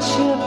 should